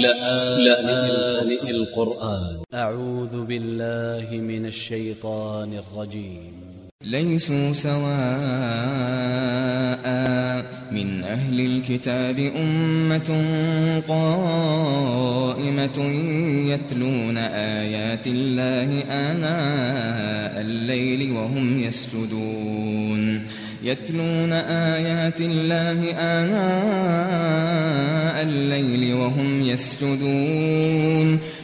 لآن القرآن. أ ع و ذ ب ا ل ل ه من ا ل ش ي ط ا ن ا ل ج ي م ليسوا سواء من أهل الكتاب أمة قائمة يتلون آيات الله آناء الليل وهم يسجدون. يتلون آيات الله آناء الليل وهم يسجدون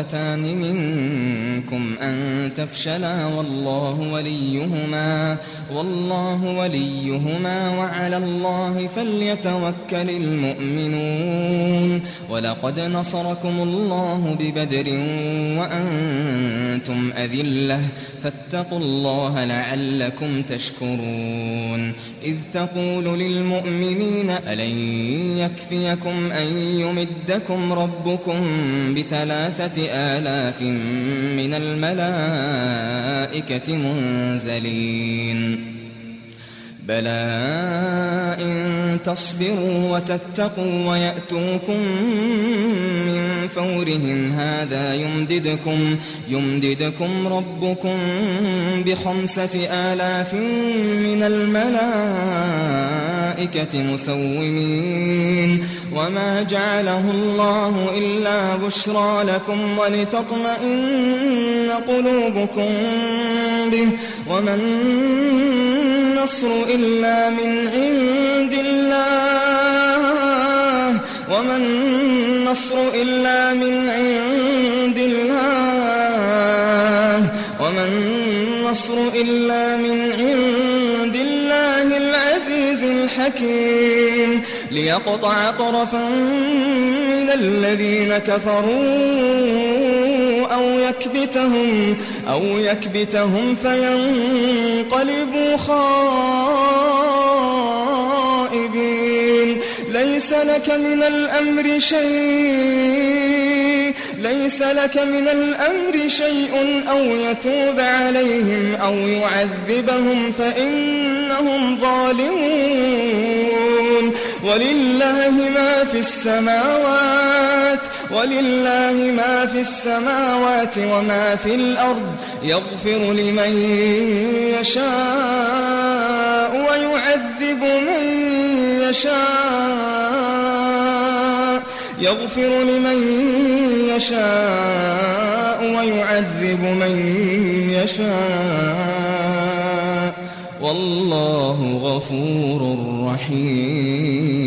الطائفتان منكم أن تفشلا والله وليهما والله وليهما وعلى الله فليتوكل المؤمنون. ولقد نصركم الله ببدر وأنتم أذلة فاتقوا الله لعلكم تشكرون. إذ تقول للمؤمنين ألن يكفيكم أن يمدكم ربكم بثلاثة آلاف من الملائكة منزلين. بلى إن تصبروا وتتقوا ويأتوكم من فورهم هذا يمددكم يمددكم ربكم بخمسة آلاف من الملائكة مسومين. وما جعله الله إلا بشرى لكم ولتطمئن قلوبكم به ومن النصر إلا من عند الله وما النصر إلا من عند الله وما النصر إلا من الحكيم ليقطع طرفا من الذين كفروا أو يكبتهم أو يكبتهم فينقلبوا خائبين ليس لك من الأمر شيء ليس لك من الأمر شيء أو يتوب عليهم أو يعذبهم فإنهم ظالمون. ولله ما في السماوات ولله ما في السماوات وما في الأرض. يغفر لمن يشاء ويعذب من يشاء. يغفر لمن يشاء ويعذب من يشاء. والله غفور رحيم.